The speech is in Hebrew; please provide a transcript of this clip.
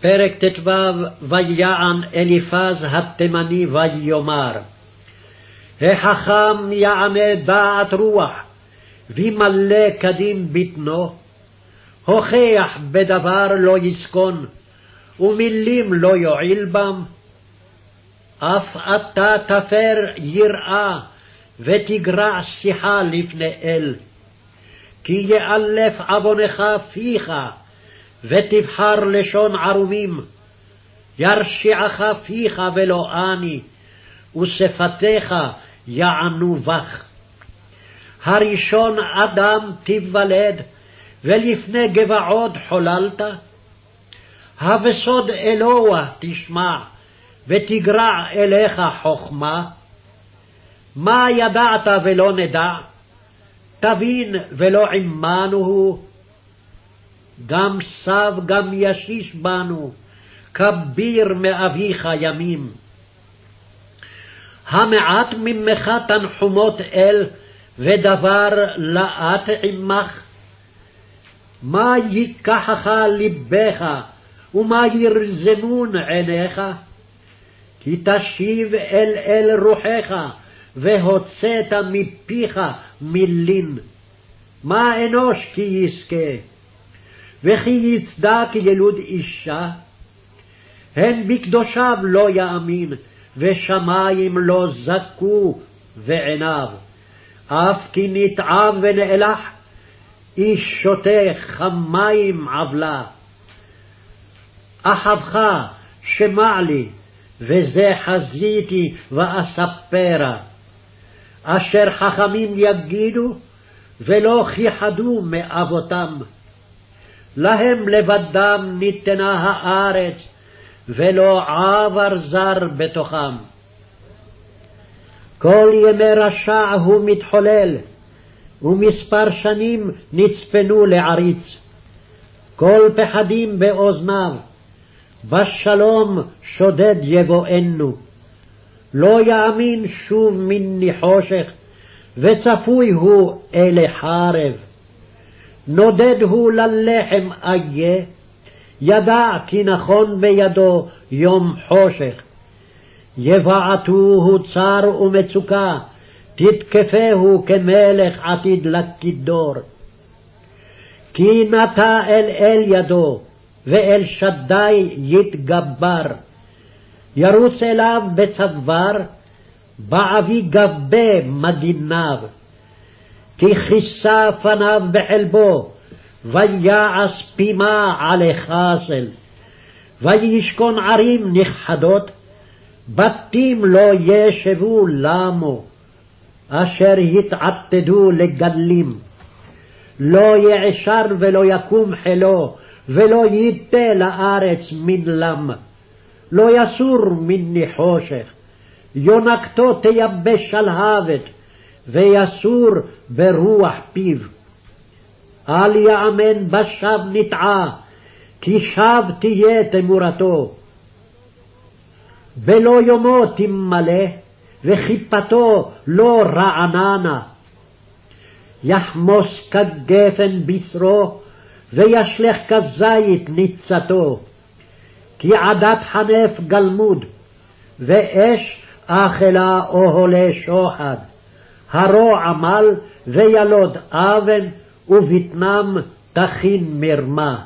פרק ט"ו ויען אליפז התימני ויאמר החכם יענה דעת רוח וימלא קדים בטנו הוכח בדבר לא יסכון ומילים לא יועיל בם. אף אתה תפר יראה ותגרע שיחה לפני אל כי יאלף עוונך פיך ותבחר לשון ערומים. ירשיעך פיך ולא אני, ושפתיך יענו בך. הראשון אדם תיוולד, ולפני גבעות חוללת? הבסוד אלוה תשמע, ותגרע אליך חכמה? מה ידעת ולא נדע? תבין ולא עמנו הוא? גם סב גם ישיש בנו, כביר מאביך ימים. המעט ממך תנחומות אל, ודבר לאט עמך? מה ייקחך לבך, ומה ירזמון עיניך? כי תשיב אל אל רוחך, והוצאת מפיך מילין. מה אנוש כי יזכה? וכי יצדק ילוד אישה? הן בקדושיו לא יאמין, ושמים לא זכו ועיניו. אף כי נתעב ונאלח, איש שותה כמים עוולה. אחבך שמע לי, וזה חזיתי ואספרה. אשר חכמים יגידו, ולא כיחדו מאבותם. להם לבדם ניתנה הארץ, ולא עבר זר בתוכם. כל ימי רשע הוא מתחולל, ומספר שנים נצפנו לעריץ. כל פחדים באוזניו, בשלום שודד יבואנו. לא יאמין שוב מני חושך, וצפוי הוא אלי חרב. נודד הוא ללחם איה, ידע כי נכון בידו יום חושך. יבעטוהו צר ומצוקה, תתקפהו כמלך עתיד לכידור. כי נטע אל אל ידו, ואל שדי יתגבר. ירוץ אליו בצוואר, בעבי גבה מגיניו. כי כיסה פניו בחלבו, ויעש פימה עלי חסל. וישכון ערים נכחדות, בתים לא ישבו למו, אשר התעתדו לגלים. לא יעשר ולא יקום חילו, ולא ייתה לארץ מן לם. לא יסור מני חושך, יונקתו תייבש שלהבת, ויסור ברוח פיו. אל יאמן בשב נטעה, כי שב תהיה תמורתו. בלא יומו תמלא, וכיפתו לא רעננה. יחמוס כגפן בשרו, וישלך כזית ניצתו. כי עדת חנף גלמוד, ואש אכלה אוהלי שוחד. הרו עמל וילוד אבן, ובטנם תכין מרמה.